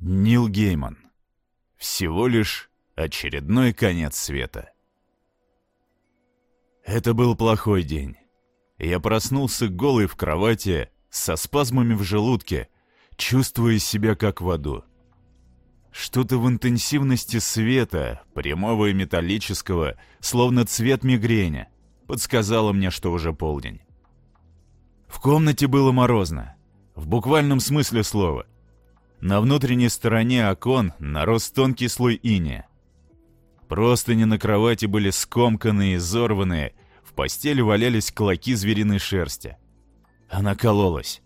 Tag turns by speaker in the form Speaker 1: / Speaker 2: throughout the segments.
Speaker 1: Нил Гейман. Всего лишь очередной конец света. Это был плохой день. Я проснулся голый в кровати, со спазмами в желудке, чувствуя себя как в аду. Что-то в интенсивности света, прямого и металлического, словно цвет мигреня, подсказало мне, что уже полдень. В комнате было морозно, в буквальном смысле слова. На внутренней стороне окон нарос тонкий слой иния. Простыни на кровати были скомканные изорванные, в постели валялись клоки звериной шерсти. Она кололась.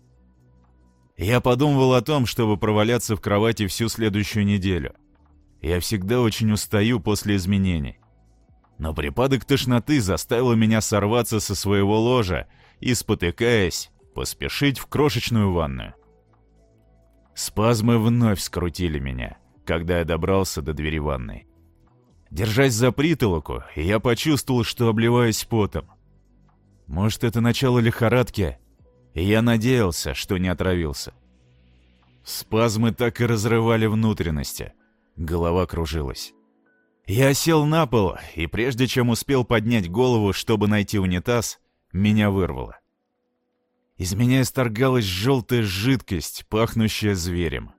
Speaker 1: Я подумывал о том, чтобы проваляться в кровати всю следующую неделю. Я всегда очень устаю после изменений. Но припадок тошноты заставил меня сорваться со своего ложа и, спотыкаясь, поспешить в крошечную ванную. Спазмы вновь скрутили меня, когда я добрался до двери ванной. Держась за притолоку, я почувствовал, что обливаюсь потом. Может, это начало лихорадки, я надеялся, что не отравился. Спазмы так и разрывали внутренности. Голова кружилась. Я сел на пол, и прежде чем успел поднять голову, чтобы найти унитаз, меня вырвало. Из меня исторгалась желтая жидкость, пахнущая зверем.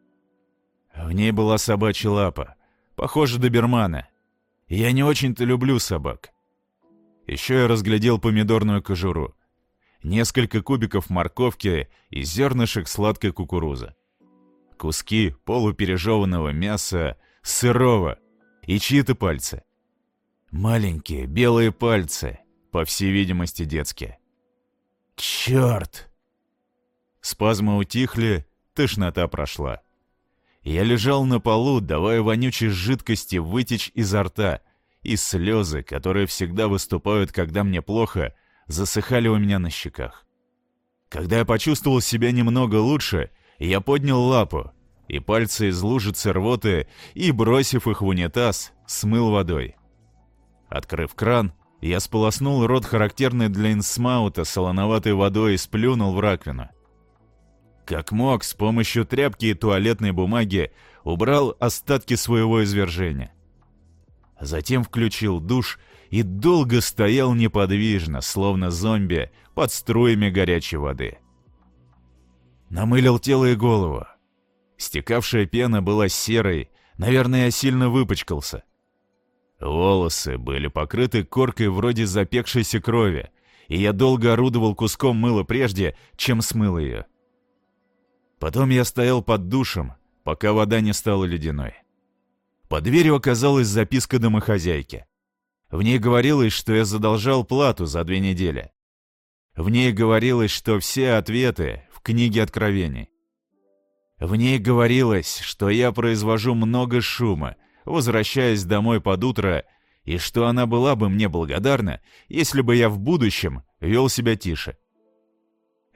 Speaker 1: В ней была собачья лапа, похожа добермана. Я не очень-то люблю собак. Еще я разглядел помидорную кожуру, несколько кубиков морковки и зернышек сладкой кукурузы. Куски полупережеванного мяса, сырого и чьи-то пальцы. Маленькие белые пальцы, по всей видимости детские. Черт! Спазмы утихли, тошнота прошла. Я лежал на полу, давая вонючей жидкости вытечь изо рта, и слезы, которые всегда выступают, когда мне плохо, засыхали у меня на щеках. Когда я почувствовал себя немного лучше, я поднял лапу, и пальцы из лужицы рвоты, и, бросив их в унитаз, смыл водой. Открыв кран, я сполоснул рот характерной для инсмаута солоноватой водой и сплюнул в раковину. Как мог, с помощью тряпки и туалетной бумаги убрал остатки своего извержения. Затем включил душ и долго стоял неподвижно, словно зомби, под струями горячей воды. Намылил тело и голову. Стекавшая пена была серой, наверное, я сильно выпачкался. Волосы были покрыты коркой вроде запекшейся крови, и я долго орудовал куском мыла прежде, чем смыл ее. Потом я стоял под душем, пока вода не стала ледяной. Под дверью оказалась записка домохозяйки. В ней говорилось, что я задолжал плату за две недели. В ней говорилось, что все ответы в книге Откровений. В ней говорилось, что я произвожу много шума, возвращаясь домой под утро, и что она была бы мне благодарна, если бы я в будущем вел себя тише.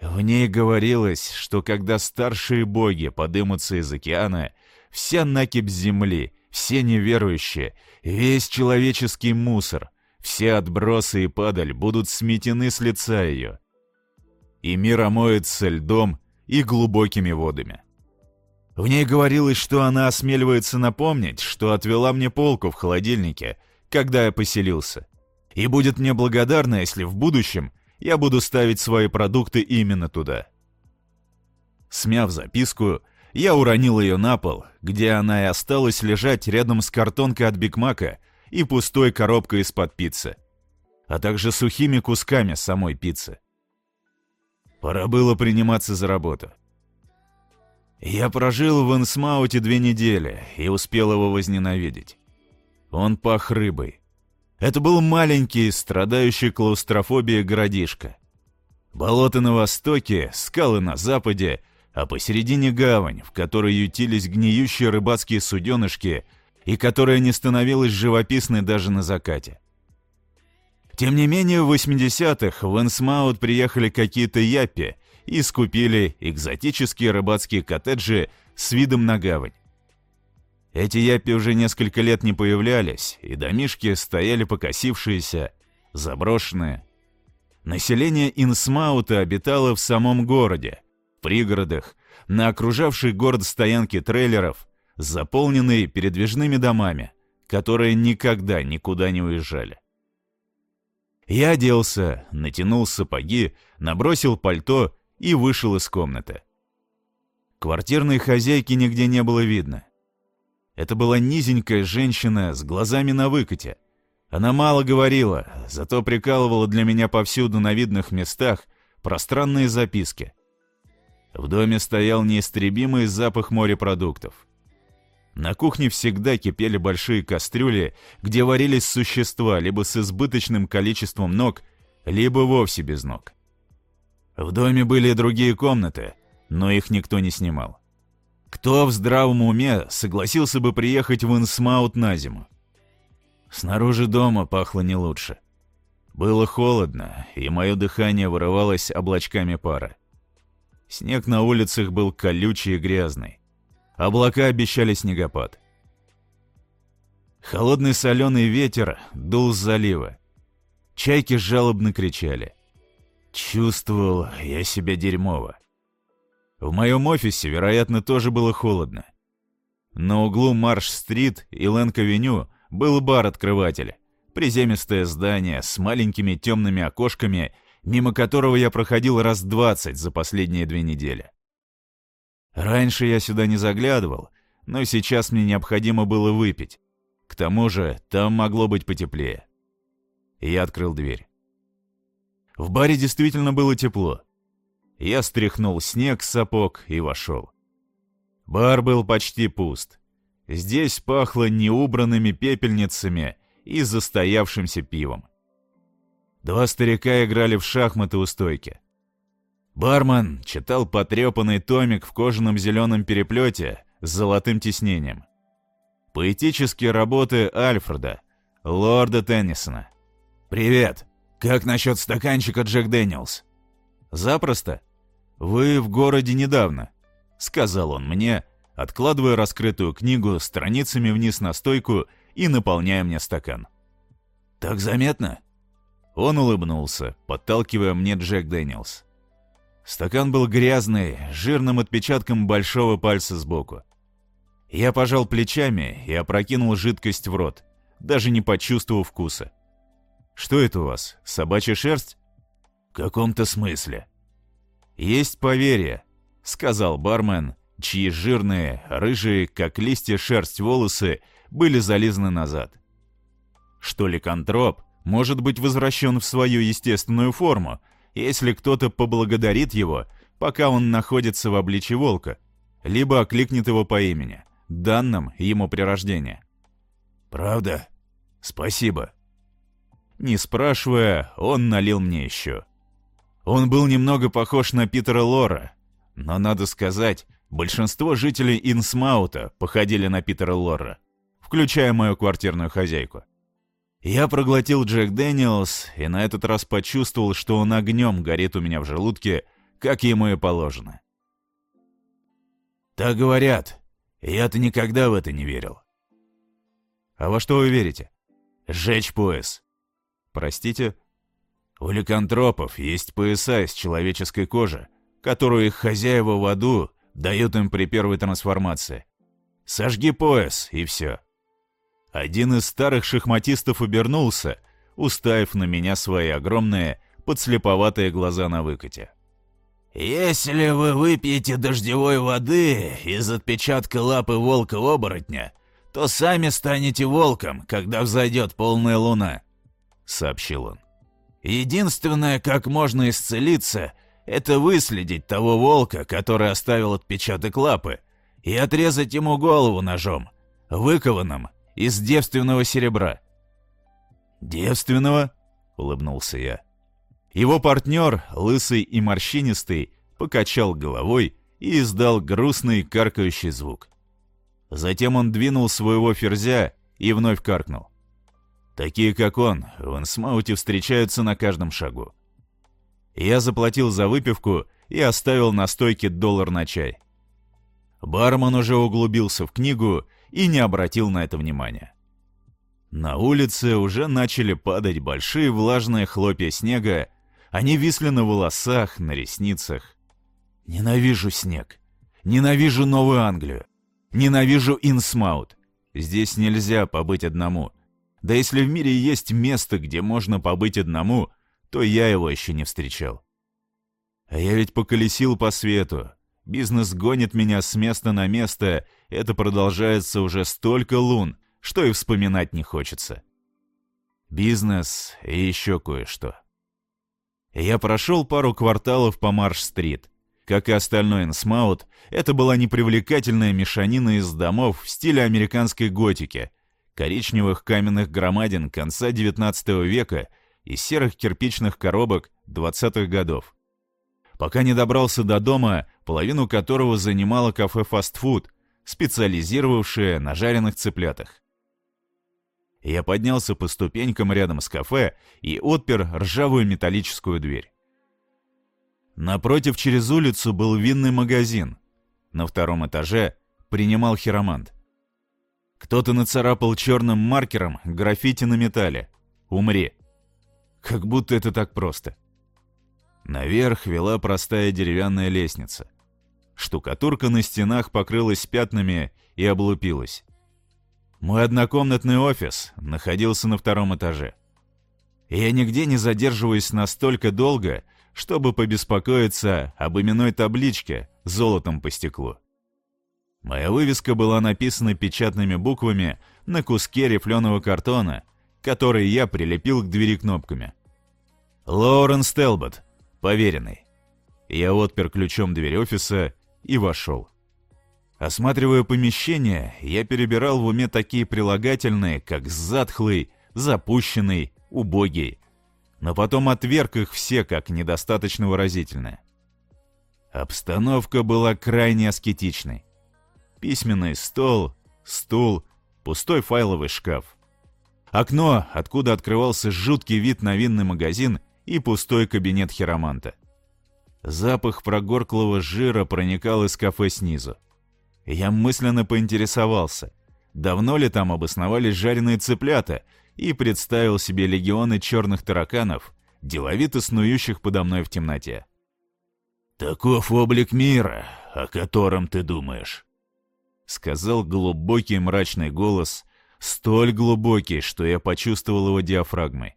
Speaker 1: В ней говорилось, что когда старшие боги подымутся из океана, вся накипь земли все неверующие, весь человеческий мусор, все отбросы и падаль будут сметены с лица ее. И мир омоется льдом и глубокими водами. В ней говорилось, что она осмеливается напомнить, что отвела мне полку в холодильнике, когда я поселился, и будет мне благодарна, если в будущем я буду ставить свои продукты именно туда. Смяв записку, я уронил ее на пол, где она и осталась лежать рядом с картонкой от Бигмака и пустой коробкой из-под пиццы, а также сухими кусками самой пиццы. Пора было приниматься за работу. Я прожил в Инсмауте две недели и успел его возненавидеть. Он пах рыбой. Это был маленький, страдающий клаустрофобией городишко. Болото на востоке, скалы на западе а посередине гавань, в которой ютились гниющие рыбацкие суденышки и которая не становилась живописной даже на закате. Тем не менее, в 80-х в Энсмаут приехали какие-то япи и скупили экзотические рыбацкие коттеджи с видом на гавань. Эти япи уже несколько лет не появлялись, и домишки стояли покосившиеся, заброшенные. Население Инсмаута обитало в самом городе, в пригородах, на окружавшей город стоянке трейлеров, заполненный передвижными домами, которые никогда никуда не уезжали. Я оделся, натянул сапоги, набросил пальто и вышел из комнаты. Квартирной хозяйки нигде не было видно. Это была низенькая женщина с глазами на выкате. Она мало говорила, зато прикалывала для меня повсюду на видных местах пространные записки. В доме стоял неистребимый запах морепродуктов. На кухне всегда кипели большие кастрюли, где варились существа либо с избыточным количеством ног, либо вовсе без ног. В доме были другие комнаты, но их никто не снимал. Кто в здравом уме согласился бы приехать в Инсмаут на зиму? Снаружи дома пахло не лучше. Было холодно, и мое дыхание вырывалось облачками пара. Снег на улицах был колючий и грязный. Облака обещали снегопад. Холодный соленый ветер дул с залива. Чайки жалобно кричали. Чувствовал я себя дерьмово. В моем офисе, вероятно, тоже было холодно. На углу Марш-стрит и Лэнк-авеню был бар-открыватель, приземистое здание с маленькими темными окошками, мимо которого я проходил раз двадцать за последние две недели. Раньше я сюда не заглядывал, но сейчас мне необходимо было выпить. К тому же там могло быть потеплее. Я открыл дверь. В баре действительно было тепло. Я стряхнул снег с сапог и вошел. Бар был почти пуст. Здесь пахло неубранными пепельницами и застоявшимся пивом. Два старика играли в шахматы у стойки. Бармен читал потрепанный томик в кожаном зеленом переплете с золотым тиснением. Поэтические работы Альфреда, лорда Теннисона. «Привет! Как насчет стаканчика Джек Дэниелс?» «Запросто. Вы в городе недавно», — сказал он мне, откладывая раскрытую книгу страницами вниз на стойку и наполняя мне стакан. «Так заметно?» Он улыбнулся, подталкивая мне Джек Дэниелс. Стакан был грязный, жирным отпечатком большого пальца сбоку. Я пожал плечами и опрокинул жидкость в рот, даже не почувствовав вкуса. «Что это у вас, собачья шерсть?» «В каком-то смысле». «Есть поверье», — сказал бармен, чьи жирные, рыжие, как листья шерсть волосы, были зализаны назад. Что ликантроп может быть возвращен в свою естественную форму, если кто-то поблагодарит его, пока он находится в обличье волка, либо окликнет его по имени, данным ему при рождении. «Правда? Спасибо». Не спрашивая, он налил мне еще. Он был немного похож на Питера Лора, но, надо сказать, большинство жителей Инсмаута походили на Питера Лора, включая мою квартирную хозяйку. Я проглотил Джек Дэниелс и на этот раз почувствовал, что он огнем горит у меня в желудке, как ему и положено. «Так говорят. Я-то никогда в это не верил». «А во что вы верите?» «Сжечь пояс». «Простите?» «У ликантропов есть пояса из человеческой кожи, которую их хозяева в аду дают им при первой трансформации. Сожги пояс, и все». Один из старых шахматистов обернулся, уставив на меня свои огромные, подслеповатые глаза на выкате. «Если вы выпьете дождевой воды из отпечатка лапы волка-оборотня, то сами станете волком, когда взойдет полная луна», — сообщил он. «Единственное, как можно исцелиться, это выследить того волка, который оставил отпечаток лапы, и отрезать ему голову ножом, выкованным из девственного серебра». «Девственного?» — улыбнулся я. Его партнер, лысый и морщинистый, покачал головой и издал грустный каркающий звук. Затем он двинул своего ферзя и вновь каркнул. Такие, как он, в Инсмауте встречаются на каждом шагу. Я заплатил за выпивку и оставил на стойке доллар на чай. Бармен уже углубился в книгу и не обратил на это внимания. На улице уже начали падать большие влажные хлопья снега, они висли на волосах, на ресницах. Ненавижу снег. Ненавижу Новую Англию. Ненавижу Инсмаут. Здесь нельзя побыть одному. Да если в мире есть место, где можно побыть одному, то я его еще не встречал. А я ведь поколесил по свету. Бизнес гонит меня с места на место, это продолжается уже столько лун, что и вспоминать не хочется. Бизнес и еще кое-что. Я прошел пару кварталов по Марш-стрит. Как и остальной Инсмаут, это была непривлекательная мешанина из домов в стиле американской готики, коричневых каменных громадин конца XIX века и серых кирпичных коробок 20-х годов. Пока не добрался до дома, половину которого занимало кафе фастфуд, специализировавшееся на жареных цыплятах. Я поднялся по ступенькам рядом с кафе и отпер ржавую металлическую дверь. Напротив через улицу был винный магазин. На втором этаже принимал хиромант. Кто-то нацарапал черным маркером граффити на металле. «Умри». Как будто это так просто. Наверх вела простая деревянная лестница. Штукатурка на стенах покрылась пятнами и облупилась. Мой однокомнатный офис находился на втором этаже. Я нигде не задерживаюсь настолько долго, чтобы побеспокоиться об именной табличке золотом по стеклу. Моя вывеска была написана печатными буквами на куске рифленого картона, который я прилепил к двери кнопками. «Лоуренс Телбот, поверенный». Я отпер ключом дверь офиса и вошел. Осматривая помещение, я перебирал в уме такие прилагательные, как «затхлый», «запущенный», «убогий», но потом отверг их все как недостаточно выразительные. Обстановка была крайне аскетичной. Письменный стол, стул, пустой файловый шкаф. Окно, откуда открывался жуткий вид на винный магазин и пустой кабинет хироманта. Запах прогорклого жира проникал из кафе снизу. Я мысленно поинтересовался, давно ли там обосновались жареные цыплята, и представил себе легионы черных тараканов, деловито снующих подо мной в темноте. «Таков облик мира, о котором ты думаешь», — сказал глубокий мрачный голос, столь глубокий, что я почувствовал его диафрагмой.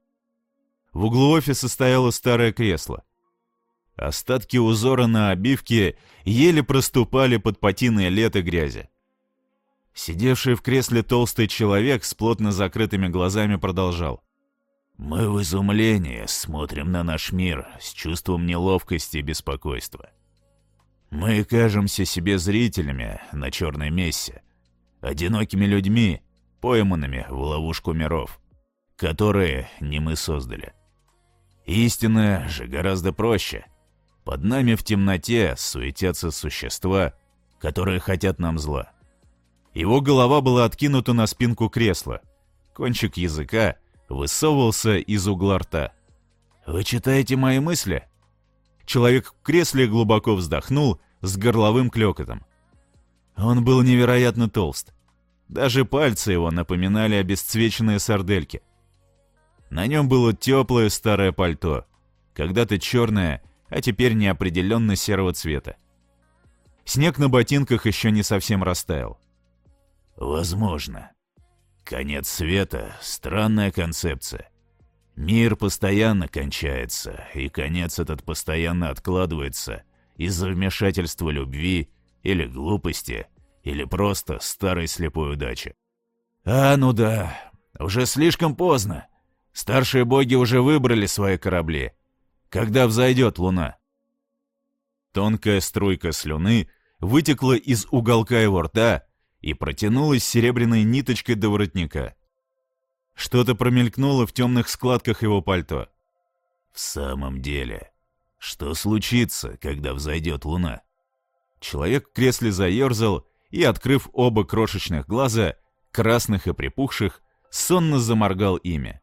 Speaker 1: В углу офиса стояло старое кресло. Остатки узора на обивке еле проступали под патиной лета грязи. Сидевший в кресле толстый человек с плотно закрытыми глазами продолжал. «Мы в изумлении смотрим на наш мир с чувством неловкости и беспокойства. Мы кажемся себе зрителями на черной мессе, одинокими людьми, пойманными в ловушку миров, которые не мы создали. Истина же гораздо проще. Под нами в темноте суетятся существа, которые хотят нам зла. Его голова была откинута на спинку кресла. Кончик языка высовывался из угла рта. «Вы читаете мои мысли?» Человек в кресле глубоко вздохнул с горловым клёкотом. Он был невероятно толст. Даже пальцы его напоминали обесцвеченные сардельки. На нем было теплое старое пальто, когда-то черное, а теперь неопределенно серого цвета. Снег на ботинках еще не совсем растаял. Возможно. Конец света — странная концепция. Мир постоянно кончается, и конец этот постоянно откладывается из-за вмешательства любви или глупости, или просто старой слепой удачи. А, ну да, уже слишком поздно. Старшие боги уже выбрали свои корабли. Когда взойдет луна? Тонкая струйка слюны вытекла из уголка его рта и протянулась серебряной ниточкой до воротника. Что-то промелькнуло в темных складках его пальто. «В самом деле, что случится, когда взойдет луна?» Человек в кресле заерзал и, открыв оба крошечных глаза, красных и припухших, сонно заморгал ими.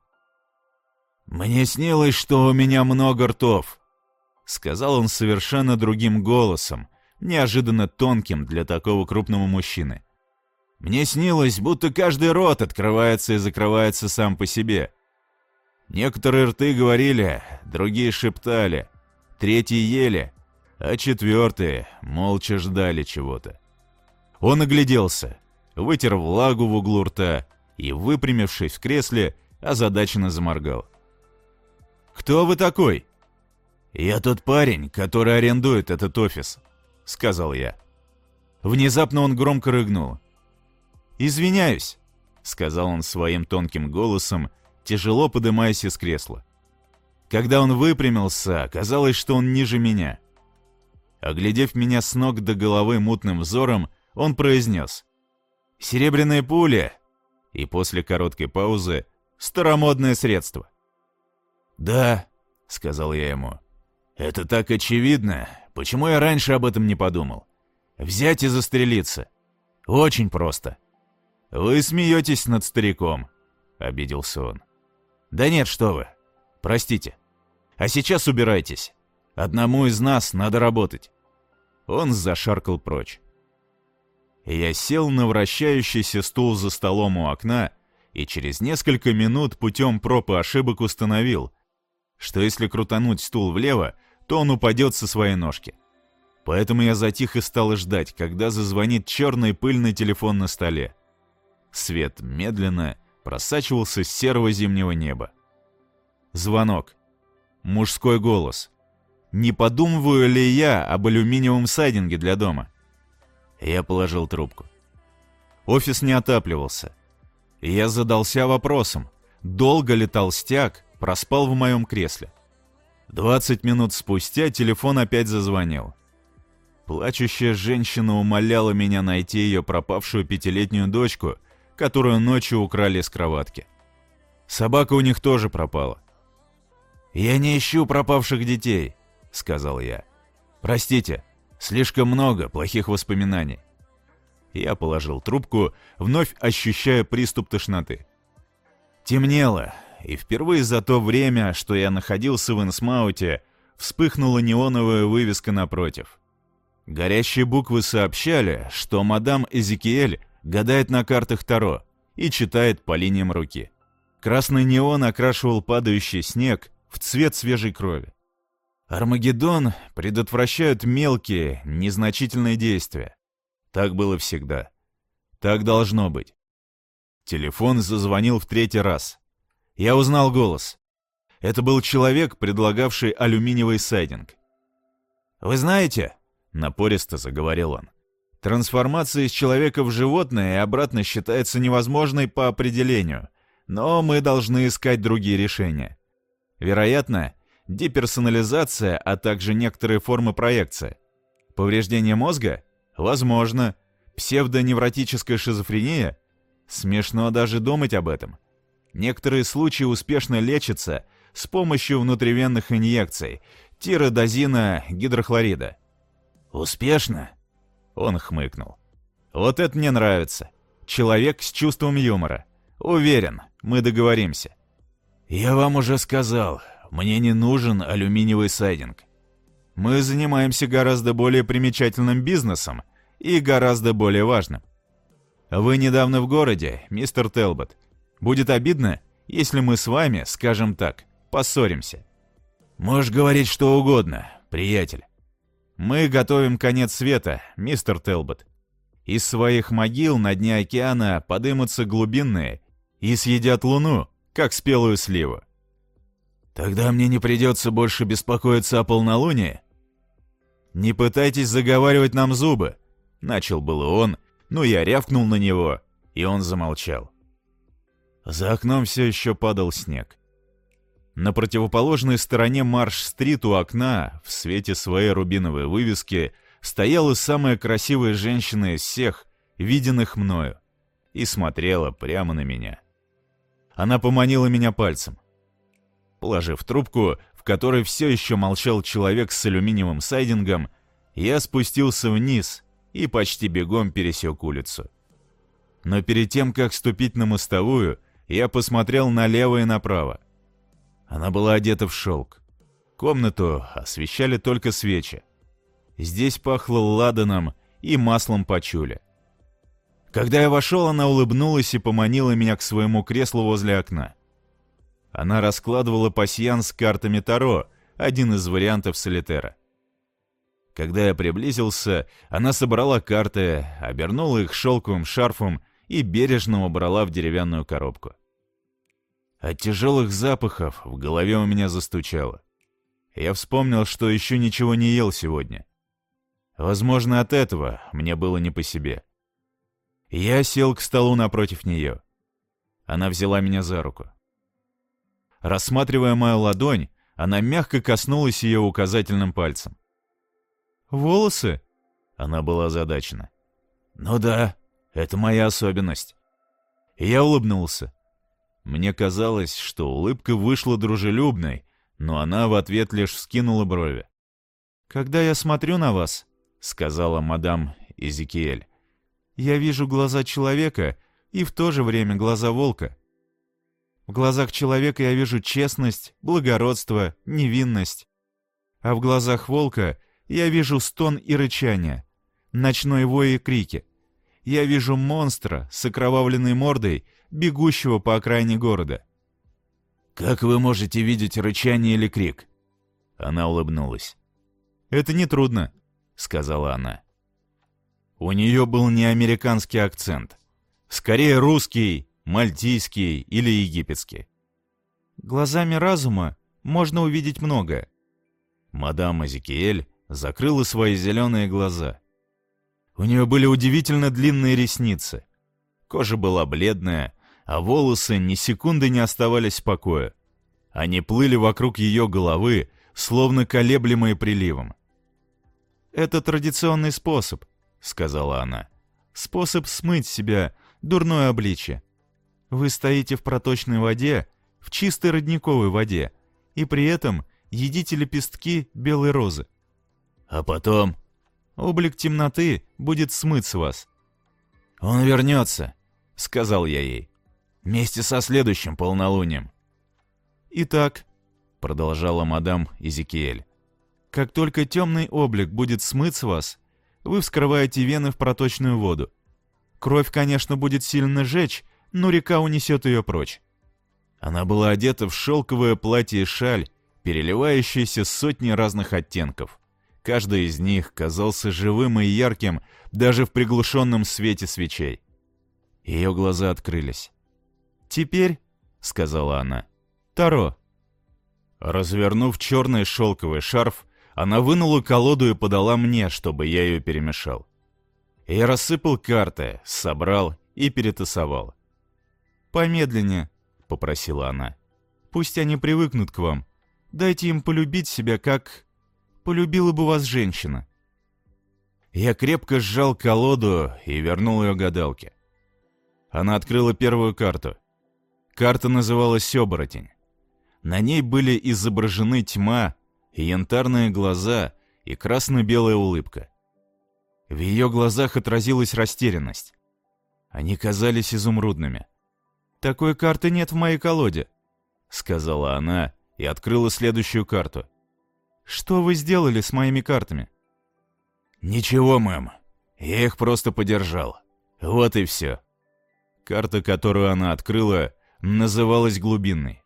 Speaker 1: «Мне снилось, что у меня много ртов», — сказал он совершенно другим голосом, неожиданно тонким для такого крупного мужчины. Мне снилось, будто каждый рот открывается и закрывается сам по себе. Некоторые рты говорили, другие шептали, третьи ели, а четвертые молча ждали чего-то. Он огляделся, вытер влагу в углу рта и, выпрямившись в кресле, озадаченно заморгал. «Кто вы такой?» «Я тот парень, который арендует этот офис», — сказал я. Внезапно он громко рыгнул. «Извиняюсь», — сказал он своим тонким голосом, тяжело подымаясь из кресла. Когда он выпрямился, оказалось, что он ниже меня. Оглядев меня с ног до головы мутным взором, он произнес «Серебряная пуля!» и после короткой паузы «Старомодное средство». «Да», — сказал я ему, — «это так очевидно. Почему я раньше об этом не подумал? Взять и застрелиться. Очень просто». «Вы смеетесь над стариком», — обиделся он. «Да нет, что вы. Простите. А сейчас убирайтесь. Одному из нас надо работать». Он зашаркал прочь. Я сел на вращающийся стул за столом у окна и через несколько минут путем проб и ошибок установил, что если крутануть стул влево, то он упадет со своей ножки. Поэтому я затих и стал ждать, когда зазвонит черный пыльный телефон на столе. Свет медленно просачивался с серого зимнего неба. Звонок. Мужской голос. Не подумываю ли я об алюминиевом сайдинге для дома? Я положил трубку. Офис не отапливался. я задался вопросом, долго ли толстяк проспал в моем кресле. Двадцать минут спустя телефон опять зазвонил. Плачущая женщина умоляла меня найти ее пропавшую пятилетнюю дочку, которую ночью украли с кроватки. Собака у них тоже пропала. «Я не ищу пропавших детей», — сказал я. «Простите, слишком много плохих воспоминаний». Я положил трубку, вновь ощущая приступ тошноты. Темнело, и впервые за то время, что я находился в Инсмауте, вспыхнула неоновая вывеска напротив. Горящие буквы сообщали, что мадам Эзекиэль гадает на картах Таро и читает по линиям руки. Красный неон окрашивал падающий снег в цвет свежей крови. Армагеддон предотвращают мелкие, незначительные действия. Так было всегда. Так должно быть. Телефон зазвонил в третий раз. Я узнал голос. Это был человек, предлагавший алюминиевый сайдинг. «Вы знаете», — напористо заговорил он, Трансформация из человека в животное и обратно считается невозможной по определению, но мы должны искать другие решения. Вероятно, деперсонализация, а также некоторые формы проекции. Повреждение мозга? Возможно. Псевдоневротическая шизофрения? Смешно даже думать об этом. Некоторые случаи успешно лечатся с помощью внутривенных инъекций, тиродозина гидрохлорида. Успешно? Он хмыкнул. «Вот это мне нравится. Человек с чувством юмора. Уверен, мы договоримся». «Я вам уже сказал, мне не нужен алюминиевый сайдинг. Мы занимаемся гораздо более примечательным бизнесом и гораздо более важным. Вы недавно в городе, мистер Телбот. Будет обидно, если мы с вами, скажем так, поссоримся. Можешь говорить что угодно, приятель. Мы готовим конец света, мистер Телбот. Из своих могил на дне океана подымутся глубинные и съедят луну, как спелую сливу. Тогда мне не придется больше беспокоиться о полнолунии? Не пытайтесь заговаривать нам зубы, начал было он, но я рявкнул на него, и он замолчал. За окном все еще падал снег. На противоположной стороне Марш-стрит у окна, в свете своей рубиновой вывески, стояла самая красивая женщина из всех, виденных мною, и смотрела прямо на меня. Она поманила меня пальцем. Положив трубку, в которой все еще молчал человек с алюминиевым сайдингом, я спустился вниз и почти бегом пересек улицу. Но перед тем, как ступить на мостовую, я посмотрел налево и направо. Она была одета в шелк. Комнату освещали только свечи. Здесь пахло ладаном и маслом пачули. Когда я вошел, она улыбнулась и поманила меня к своему креслу возле окна. Она раскладывала пасьян с картами Таро, один из вариантов солитера. Когда я приблизился, она собрала карты, обернула их шелковым шарфом и бережно убрала в деревянную коробку. От тяжелых запахов в голове у меня застучало. Я вспомнил, что еще ничего не ел сегодня. Возможно, от этого мне было не по себе. Я сел к столу напротив нее. Она взяла меня за руку. Рассматривая мою ладонь, она мягко коснулась ее указательным пальцем. «Волосы?» Она была озадачена. «Ну да, это моя особенность». Я улыбнулся. Мне казалось, что улыбка вышла дружелюбной, но она в ответ лишь вскинула брови. «Когда я смотрю на вас», — сказала мадам Изикиэль, — «я вижу глаза человека и в то же время глаза волка. В глазах человека я вижу честность, благородство, невинность. А в глазах волка я вижу стон и рычание, ночной вой и крики. Я вижу монстра с окровавленной мордой, бегущего по окраине города. «Как вы можете видеть рычание или крик?» Она улыбнулась. «Это нетрудно», — сказала она. У нее был не американский акцент. Скорее русский, мальтийский или египетский. Глазами разума можно увидеть многое. Мадам Азикиэль закрыла свои зеленые глаза. У нее были удивительно длинные ресницы. Кожа была бледная, а волосы ни секунды не оставались в покое. Они плыли вокруг ее головы, словно колеблемые приливом. «Это традиционный способ», — сказала она. «Способ смыть себя дурное обличие. Вы стоите в проточной воде, в чистой родниковой воде, и при этом едите лепестки белой розы. А потом облик темноты будет смыть с вас. «Он вернется», — сказал я ей, — «вместе со следующим полнолунием». «Итак», — продолжала мадам Изикиэль, — «как только темный облик будет смыть с вас, вы вскрываете вены в проточную воду. Кровь, конечно, будет сильно жечь, но река унесет ее прочь. Она была одета в шелковое платье и шаль, переливающиеся сотни разных оттенков. Каждый из них казался живым и ярким даже в приглушенном свете свечей. Ее глаза открылись. «Теперь», — сказала она, — «Таро». Развернув черный шелковый шарф, она вынула колоду и подала мне, чтобы я ее перемешал. Я рассыпал карты, собрал и перетасовал. «Помедленнее», — попросила она. «Пусть они привыкнут к вам. Дайте им полюбить себя, как... полюбила бы вас женщина». Я крепко сжал колоду и вернул ее гадалке. Она открыла первую карту. Карта называлась «Оборотень». На ней были изображены тьма, янтарные глаза и красно-белая улыбка. В ее глазах отразилась растерянность. Они казались изумрудными. «Такой карты нет в моей колоде», — сказала она и открыла следующую карту. «Что вы сделали с моими картами?» «Ничего, мэм. Я их просто подержал. Вот и все». Карта, которую она открыла, называлась «Глубинной».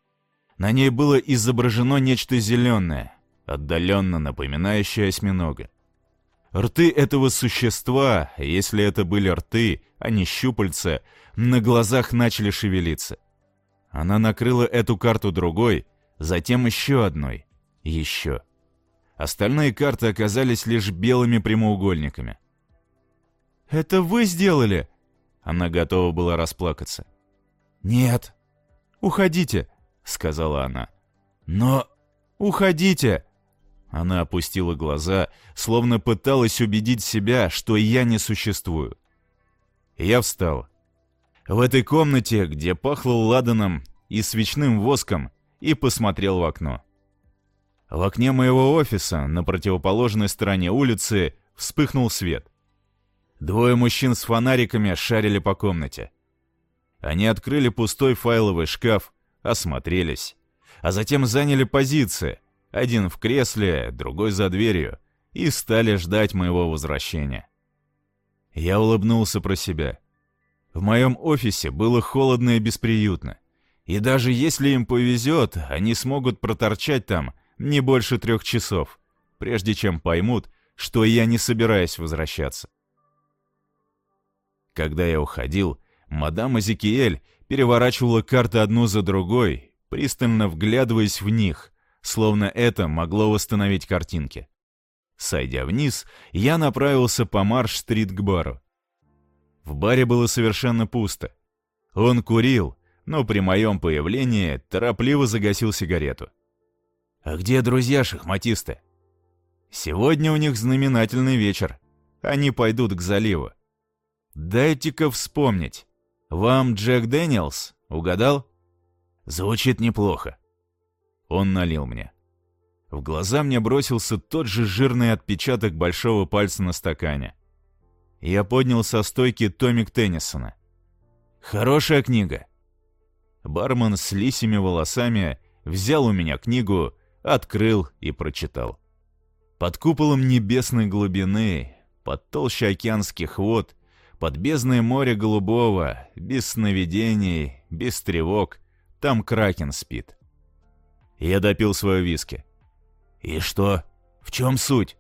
Speaker 1: На ней было изображено нечто зеленое, отдаленно напоминающее осьминога. Рты этого существа, если это были рты, а не щупальца, на глазах начали шевелиться. Она накрыла эту карту другой, затем еще одной, еще. Остальные карты оказались лишь белыми прямоугольниками. «Это вы сделали?» Она готова была расплакаться. «Нет». «Уходите», — сказала она. «Но...» «Уходите!» Она опустила глаза, словно пыталась убедить себя, что я не существую. Я встал. В этой комнате, где пахло ладаном и свечным воском, и посмотрел в окно. В окне моего офиса, на противоположной стороне улицы, вспыхнул свет. Двое мужчин с фонариками шарили по комнате. Они открыли пустой файловый шкаф, осмотрелись, а затем заняли позиции, один в кресле, другой за дверью, и стали ждать моего возвращения. Я улыбнулся про себя. В моем офисе было холодно и бесприютно. И даже если им повезет, они смогут проторчать там не больше трех часов, прежде чем поймут, что я не собираюсь возвращаться. Когда я уходил, мадам Азикиэль переворачивала карты одну за другой, пристально вглядываясь в них, словно это могло восстановить картинки. Сойдя вниз, я направился по Марш-стрит к бару. В баре было совершенно пусто. Он курил, но при моем появлении торопливо загасил сигарету. «А где друзья-шахматисты?» «Сегодня у них знаменательный вечер. Они пойдут к заливу. Дайте-ка вспомнить. Вам Джек Дэниелс? Угадал?» «Звучит неплохо». Он налил мне. В глаза мне бросился тот же жирный отпечаток большого пальца на стакане. Я поднял со стойки томик Теннисона. «Хорошая книга». Бармен с лисими волосами взял у меня книгу, открыл и прочитал. Под куполом небесной глубины, под толщей океанских вод, под бездной моря голубого, без сновидений, без тревог, там кракен спит. Я допил свое виски. «И что? В чем суть?»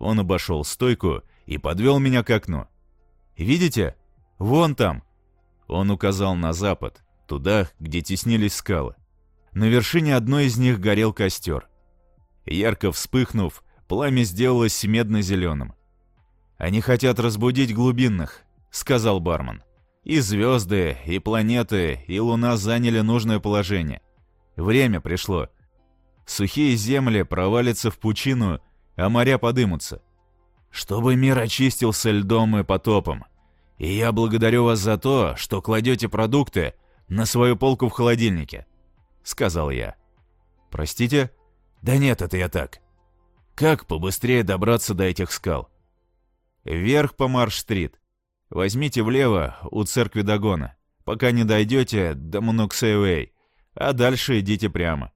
Speaker 1: Он обошел стойку и подвел меня к окну. «Видите? Вон там!» Он указал на запад, туда, где теснились скалы. На вершине одной из них горел костер. Ярко вспыхнув, пламя сделалось медно-зеленым. «Они хотят разбудить глубинных», — сказал бармен. «И звезды, и планеты, и луна заняли нужное положение. Время пришло. Сухие земли провалятся в пучину, а моря подымутся чтобы мир очистился льдом и потопом. И я благодарю вас за то, что кладете продукты на свою полку в холодильнике», — сказал я. «Простите?» «Да нет, это я так. Как побыстрее добраться до этих скал?» «Вверх по Марш-стрит. Возьмите влево у церкви Дагона, пока не дойдете до Мунуксейвей, а дальше идите прямо».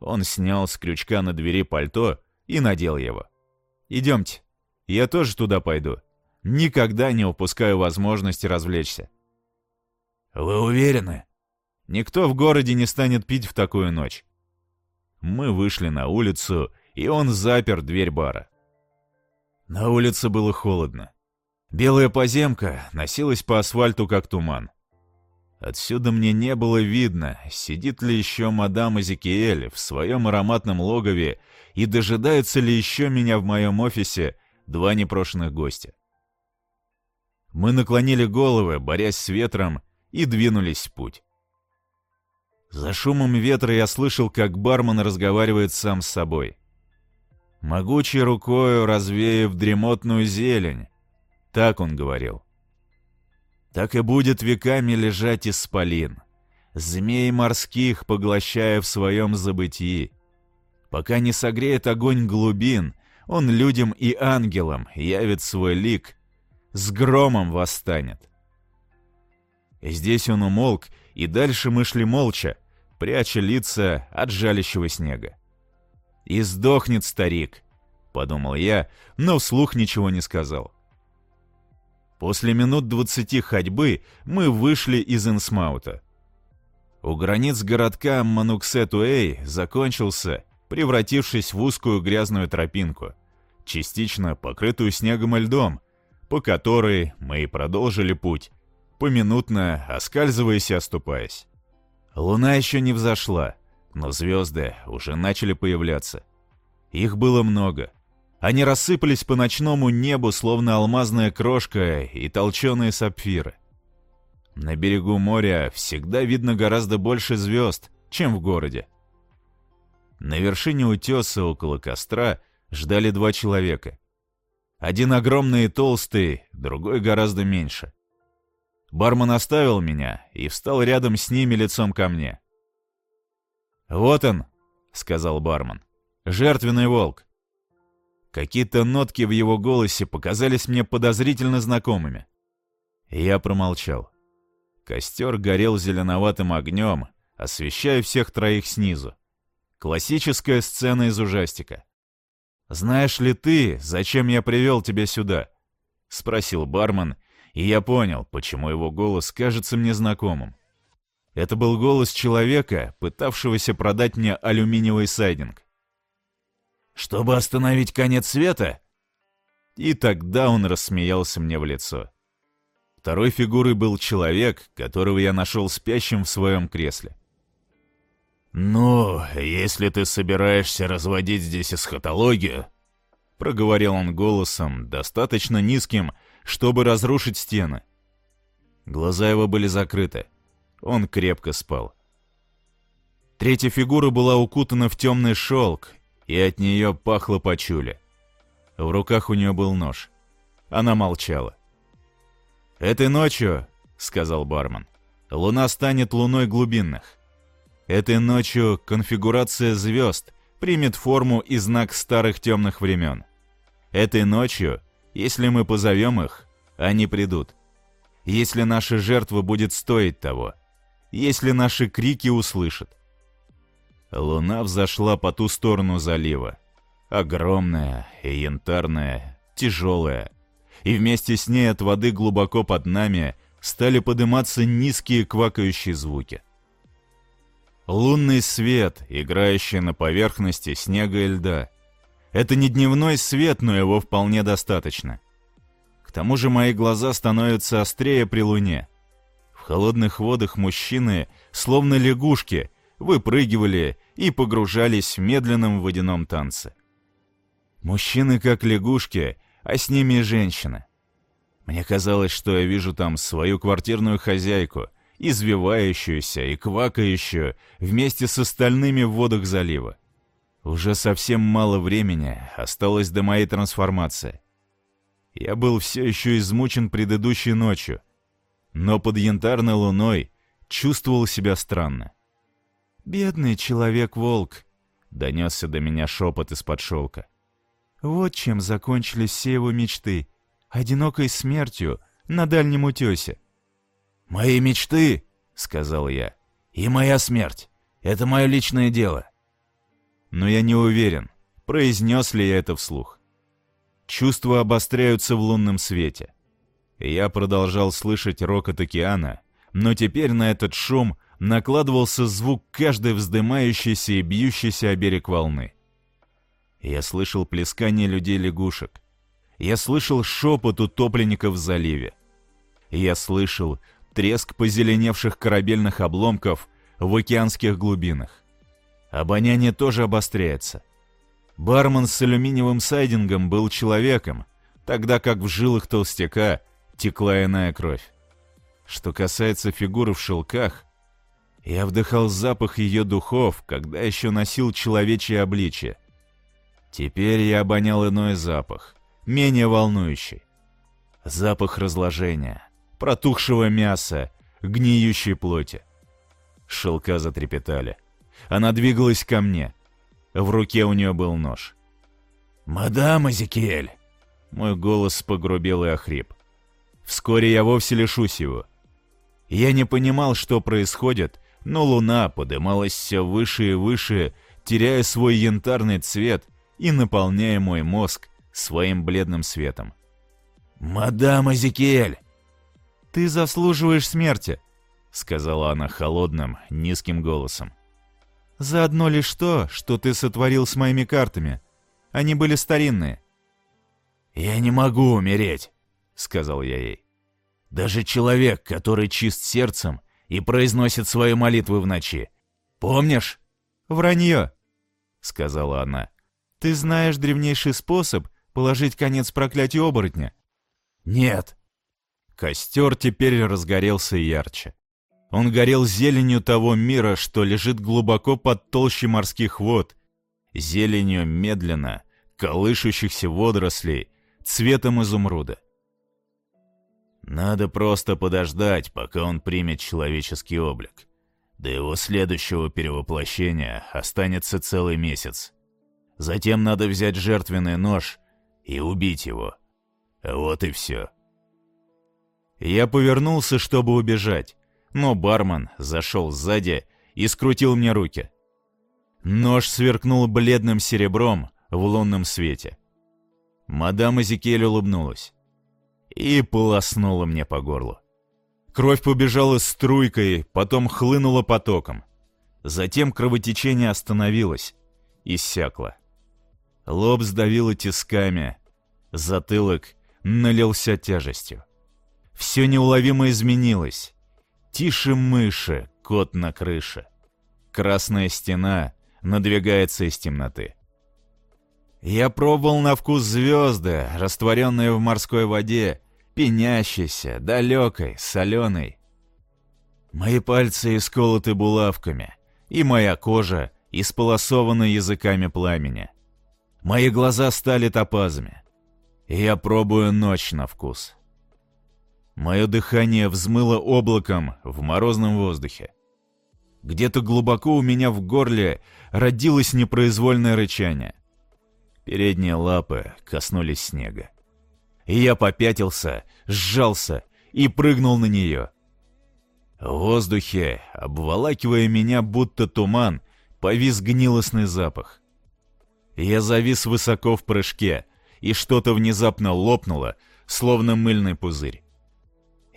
Speaker 1: Он снял с крючка на двери пальто и надел его. «Идемте, я тоже туда пойду. Никогда не упускаю возможности развлечься. Вы уверены? Никто в городе не станет пить в такую ночь. Мы вышли на улицу, и он запер дверь бара. На улице было холодно. Белая поземка носилась по асфальту, как туман. Отсюда мне не было видно, сидит ли еще мадам Эзекиэль в своем ароматном логове и дожидается ли еще меня в моем офисе два непрошенных гостя. Мы наклонили головы, борясь с ветром, и двинулись в путь. За шумом ветра я слышал, как бармен разговаривает сам с собой. Могучей рукою развеяв дремотную зелень, так он говорил. Так и будет веками лежать исполин, змей морских поглощая в своем забытии, пока не согреет огонь глубин он людям и ангелам явит свой лик, с громом восстанет. Здесь он умолк, и дальше мы шли молча, пряча лица от жалящего снега. «И сдохнет старик», — подумал я, но вслух ничего не сказал. После минут двадцати ходьбы мы вышли из Инсмаута. У границ городка Мануксетуэй закончился превратившись в узкую грязную тропинку, частично покрытую снегом и льдом, по которой мы и продолжили путь, поминутно оскальзываясь и оступаясь. Луна еще не взошла, но звезды уже начали появляться. Их было много. Они рассыпались по ночному небу, словно алмазная крошка и толченые сапфиры. На берегу моря всегда видно гораздо больше звезд, чем в городе. На вершине утеса около костра ждали два человека. Один огромный и толстый, другой гораздо меньше. Бармен оставил меня и встал рядом с ними лицом ко мне. «Вот он», — сказал бармен, — «жертвенный волк». Какие-то нотки в его голосе показались мне подозрительно знакомыми. Я промолчал. Костер горел зеленоватым огнем, освещая всех троих снизу. Классическая сцена из ужастика. «Знаешь ли ты, зачем я привел тебя сюда?» — спросил бармен, и я понял, почему его голос кажется мне знакомым. Это был голос человека, пытавшегося продать мне алюминиевый сайдинг. «Чтобы остановить конец света?» И тогда он рассмеялся мне в лицо. Второй фигурой был человек, которого я нашел спящим в своем кресле.
Speaker 2: «Ну, если ты собираешься разводить здесь эсхатологию...»
Speaker 1: Проговорил он голосом, достаточно низким, чтобы разрушить стены. Глаза его были закрыты. Он крепко спал. Третья фигура была укутана в темный шелк, и от нее пахло почули. В руках у нее был нож. Она молчала. «Этой ночью, — сказал бармен, — луна станет луной глубинных. Этой ночью конфигурация звезд примет форму и знак старых темных времен. Этой ночью, если мы позовем их, они придут. Если наша жертва будет стоить того, если наши крики услышат. Луна взошла по ту сторону залива. Огромная и янтарная, тяжелая. И вместе с ней от воды глубоко под нами стали подниматься низкие квакающие звуки. Лунный свет, играющий на поверхности снега и льда. Это не дневной свет, но его вполне достаточно. К тому же мои глаза становятся острее при луне. В холодных водах мужчины, словно лягушки, выпрыгивали и погружались в медленном водяном танце. Мужчины как лягушки, а с ними и женщины. Мне казалось, что я вижу там свою квартирную хозяйку, извивающуюся и квакающую вместе с остальными в водах залива. Уже совсем мало времени осталось до моей трансформации. Я был все еще измучен предыдущей ночью, но под янтарной луной чувствовал себя странно. «Бедный человек-волк», — донесся до меня шепот из-под шелка. Вот чем закончились все его мечты. Одинокой смертью на дальнем утесе.
Speaker 2: «Мои мечты», — сказал я, — «и моя смерть. Это мое личное дело».
Speaker 1: Но я не уверен, произнес ли я это вслух. Чувства обостряются в лунном свете. Я продолжал слышать рокот океана, но теперь на этот шум накладывался звук каждой вздымающейся и бьющейся о берег волны. Я слышал плескание людей-лягушек. Я слышал шепот утопленников в заливе. Я слышал треск позеленевших корабельных обломков в океанских глубинах. Обоняние тоже обостряется. Бармен с алюминиевым сайдингом был человеком, тогда как в жилах толстяка текла иная кровь. Что касается фигуры в шелках, я вдыхал запах ее духов, когда еще носил человечье обличье. Теперь я обонял иной запах, менее волнующий. Запах разложения, протухшего мяса, гниющей плоти. Шелка затрепетали. Она двигалась ко мне. В руке у нее был нож.
Speaker 2: «Мадам Эзекиэль!»
Speaker 1: Мой голос погрубел и охрип. Вскоре я вовсе лишусь его. Я не понимал, что происходит, но луна подымалась все выше и выше, теряя свой янтарный цвет и наполняя мой мозг своим бледным светом.
Speaker 2: «Мадам Эзекиэль!»
Speaker 1: «Ты заслуживаешь смерти», — сказала она холодным, низким голосом. «За одно лишь то, что ты сотворил с моими картами. Они были старинные».
Speaker 2: «Я не могу умереть», — сказал я ей. «Даже человек, который чист сердцем и произносит свои молитвы в ночи. Помнишь?»
Speaker 1: «Вранье», — сказала она. Ты знаешь древнейший способ положить конец проклятию оборотня?
Speaker 2: Нет.
Speaker 1: Костер теперь разгорелся ярче. Он горел зеленью того мира, что лежит глубоко под толщей морских вод, зеленью медленно, колышущихся водорослей, цветом изумруда.
Speaker 2: Надо просто подождать, пока он примет человеческий облик. До его следующего перевоплощения останется целый месяц. Затем надо взять жертвенный нож и убить его. Вот и все.
Speaker 1: Я повернулся, чтобы убежать, но бармен зашел сзади и скрутил мне руки. Нож сверкнул бледным серебром в лунном свете. Мадам Эзекиэль улыбнулась и полоснула мне по горлу. Кровь побежала струйкой, потом хлынула потоком. Затем кровотечение остановилось, иссякло. Лоб сдавило тисками. Затылок налился тяжестью. Все неуловимо изменилось. Тише мыши, кот на крыше. Красная стена надвигается из темноты. Я пробовал на вкус звезды, растворенные в морской воде, пенящейся, далекой, соленой. Мои пальцы исколоты булавками, и моя кожа исполосована языками пламени. Мои глаза стали топазами. И я пробую ночь на вкус. Мое дыхание взмыло облаком в морозном воздухе. Где-то глубоко у меня в горле родилось непроизвольное рычание. Передние лапы коснулись снега. Я попятился, сжался и прыгнул на нее. В воздухе, обволакивая меня будто туман, повис гнилостный запах. Я завис высоко в прыжке, и что-то внезапно лопнуло, словно мыльный пузырь.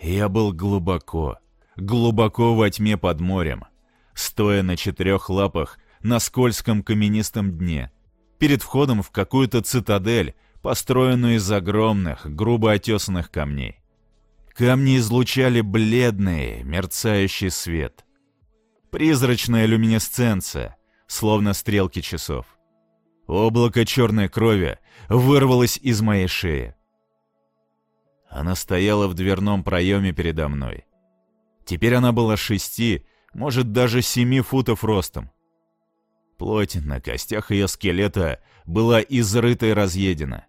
Speaker 1: Я был глубоко, глубоко во тьме под морем, стоя на четырех лапах на скользком каменистом дне, перед входом в какую-то цитадель, построенную из огромных, грубо отесанных камней. Камни излучали бледный, мерцающий свет. Призрачная люминесценция, словно стрелки часов. Облако черной крови вырвалось из моей шеи. Она стояла в дверном проеме передо мной. Теперь она была шести, может, даже семи футов ростом. Плоть на костях ее скелета была изрыта и разъедена,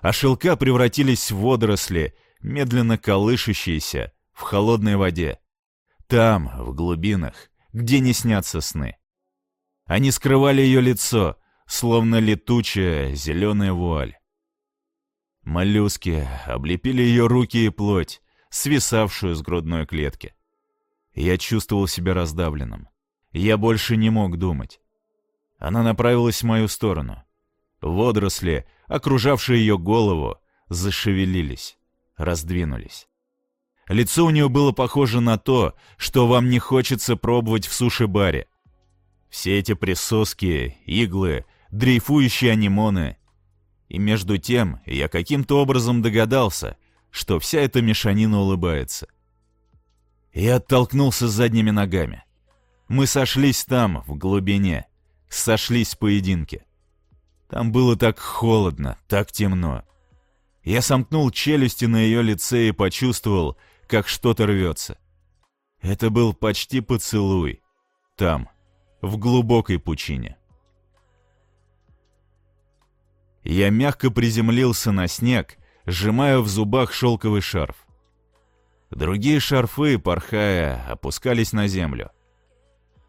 Speaker 1: а шелка превратились в водоросли, медленно колышущиеся в холодной воде. Там, в глубинах, где не снятся сны. Они скрывали ее лицо, словно летучая зеленая вуаль. Моллюски облепили ее руки и плоть, свисавшую с грудной клетки. Я чувствовал себя раздавленным. Я больше не мог думать. Она направилась в мою сторону. Водоросли, окружавшие ее голову, зашевелились, раздвинулись. Лицо у нее было похоже на то, что вам не хочется пробовать в суши-баре. Все эти присоски, иглы, дрейфующие анимоны и между тем я каким-то образом догадался, что вся эта мешанина улыбается. Я оттолкнулся задними ногами. Мы сошлись там, в глубине, сошлись в поединке. Там было так холодно, так темно. Я сомкнул челюсти на ее лице и почувствовал, как что-то рвется. Это был почти поцелуй. Там, в глубокой пучине. Я мягко приземлился на снег, сжимая в зубах шелковый шарф. Другие шарфы, порхая, опускались на землю.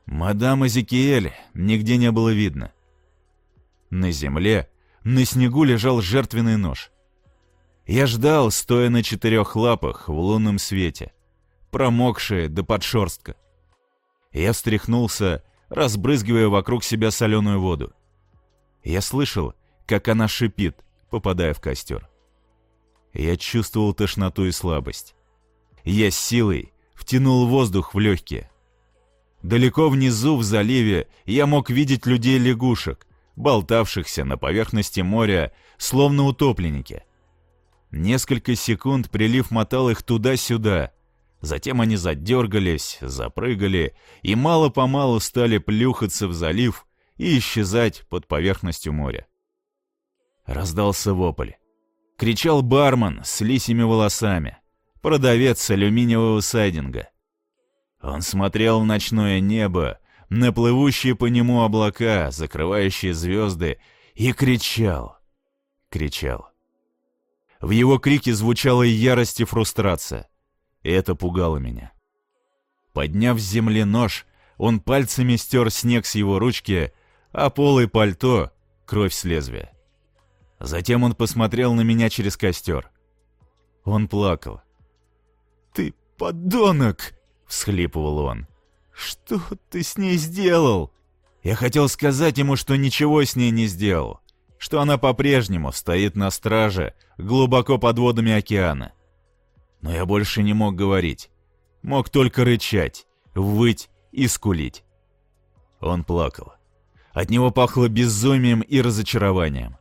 Speaker 1: Мадам Эзекиэль нигде не было видно. На земле, на снегу лежал жертвенный нож. Я ждал, стоя на четырех лапах в лунном свете, промокшие до подшерстка. Я встряхнулся, разбрызгивая вокруг себя соленую воду. Я слышал, как она шипит, попадая в костер. Я чувствовал тошноту и слабость. Я с силой втянул воздух в легкие. Далеко внизу, в заливе, я мог видеть людей-лягушек, болтавшихся на поверхности моря, словно утопленники. Несколько секунд прилив мотал их туда-сюда. Затем они задергались, запрыгали и мало-помалу стали плюхаться в залив и исчезать под поверхностью моря. Раздался вопль. Кричал бармен с лисими волосами, продавец алюминиевого сайдинга. Он смотрел в ночное небо, на плывущие по нему облака, закрывающие звезды, и кричал. Кричал. В его крике звучала ярость и фрустрация. И это пугало меня. Подняв с земли нож, он пальцами стер снег с его ручки, а пол и пальто — кровь с лезвия. Затем он посмотрел на меня через костер. Он плакал. «Ты подонок!» — всхлипывал он. «Что ты с ней сделал?» Я хотел сказать ему, что ничего с ней не сделал, что она по-прежнему стоит на страже глубоко под водами океана. Но я больше не мог говорить. Мог только рычать, выть и скулить. Он плакал. От него пахло безумием и разочарованием.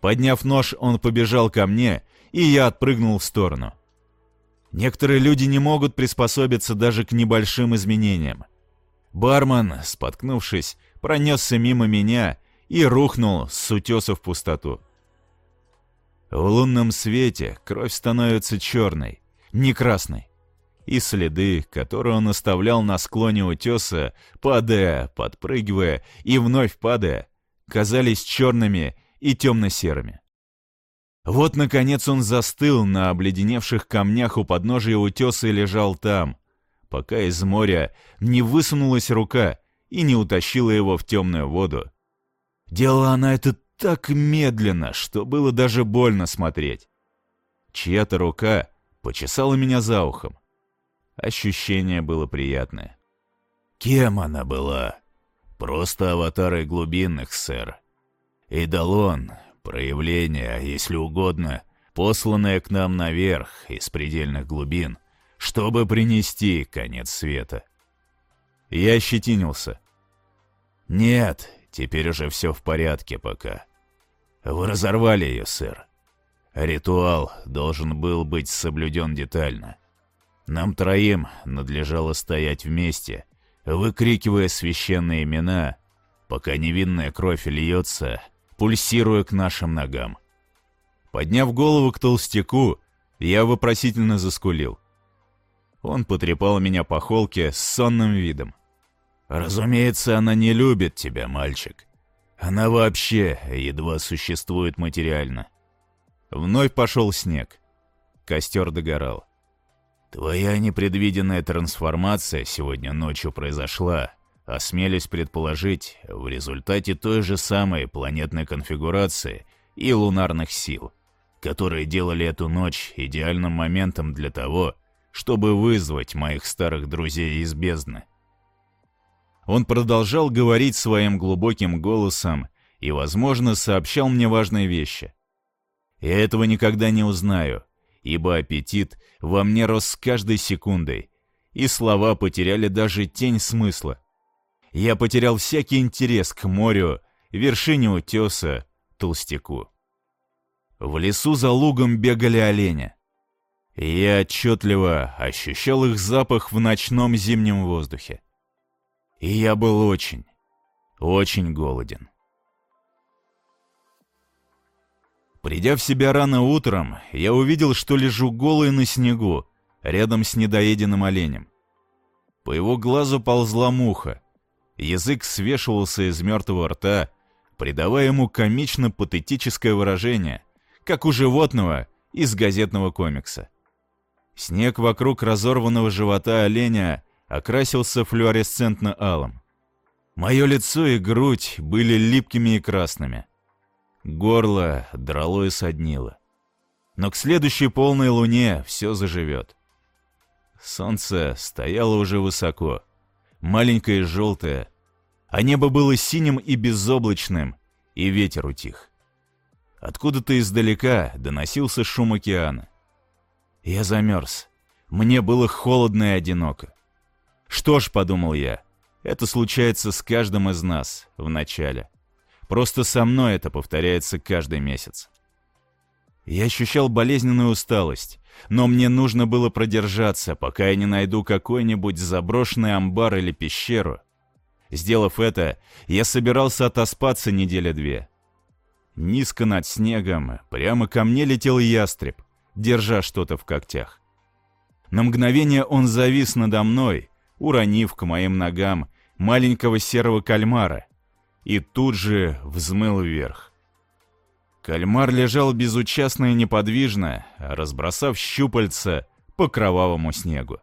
Speaker 1: Подняв нож, он побежал ко мне, и я отпрыгнул в сторону. Некоторые люди не могут приспособиться даже к небольшим изменениям. Бармен, споткнувшись, пронесся мимо меня и рухнул с утеса в пустоту. В лунном свете кровь становится черной, не красной. И следы, которые он оставлял на склоне утеса, падая, подпрыгивая и вновь падая, казались черными и темно-серыми. Вот, наконец, он застыл на обледеневших камнях у подножия утеса и лежал там, пока из моря не высунулась рука и не утащила его в темную воду. Делала она это так медленно, что было даже больно смотреть. Чья-то рука почесала меня за ухом. Ощущение было приятное.
Speaker 2: Кем она была? Просто аватарой глубинных, сэр. Идолон, проявление, если угодно, посланное к нам наверх из предельных глубин, чтобы принести конец света.
Speaker 1: Я ощетинился.
Speaker 2: Нет, теперь уже все в порядке пока. Вы разорвали ее, сэр. Ритуал должен был быть соблюден детально. Нам троим надлежало стоять вместе, выкрикивая священные имена, пока невинная кровь льется, пульсируя к нашим ногам.
Speaker 1: Подняв голову к толстяку, я вопросительно заскулил. Он потрепал меня по холке с сонным видом.
Speaker 2: «Разумеется, она не любит тебя, мальчик. Она вообще едва существует материально».
Speaker 1: Вновь пошел снег. Костер догорал.
Speaker 2: Твоя непредвиденная трансформация сегодня ночью произошла, осмелюсь предположить, в результате той же самой планетной конфигурации и лунарных сил, которые делали эту ночь идеальным моментом для того, чтобы вызвать моих старых друзей из бездны.
Speaker 1: Он продолжал говорить своим глубоким голосом и, возможно, сообщал мне важные вещи. Я этого никогда не узнаю, ибо аппетит во мне рос с каждой секундой, и слова потеряли даже тень смысла. Я потерял всякий интерес к морю, вершине утеса, толстяку. В лесу за лугом бегали олени. Я отчетливо ощущал их запах в ночном зимнем воздухе. И я был очень, очень голоден. Придя в себя рано утром, я увидел, что лежу голый на снегу, рядом с недоеденным оленем. По его глазу ползла муха. Язык свешивался из мертвого рта, придавая ему комично-патетическое выражение, как у животного из газетного комикса. Снег вокруг разорванного живота оленя окрасился флуоресцентно-алым. Мое лицо и грудь были липкими и красными. Горло драло и соднило. Но к следующей полной луне все заживет. Солнце стояло уже высоко, маленькое и желтое, а небо было синим и безоблачным, и ветер утих. Откуда-то издалека доносился шум океана. Я замерз. Мне было холодно и одиноко. Что ж, подумал я, это случается с каждым из нас в начале. Просто со мной это повторяется каждый месяц. Я ощущал болезненную усталость, но мне нужно было продержаться, пока я не найду какой-нибудь заброшенный амбар или пещеру. Сделав это, я собирался отоспаться неделя две. Низко над снегом прямо ко мне летел ястреб, держа что-то в когтях. На мгновение он завис надо мной, уронив к моим ногам маленького серого кальмара, и тут же взмыл вверх. Кальмар лежал безучастно и неподвижно, разбросав щупальца по кровавому снегу.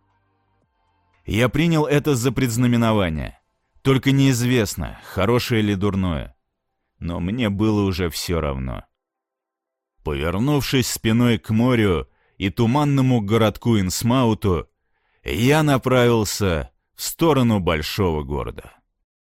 Speaker 1: Я принял это за предзнаменование. Только неизвестно, хорошее или дурное. Но мне было уже все равно. Повернувшись спиной к морю и туманному городку Инсмауту, я направился в сторону большого города.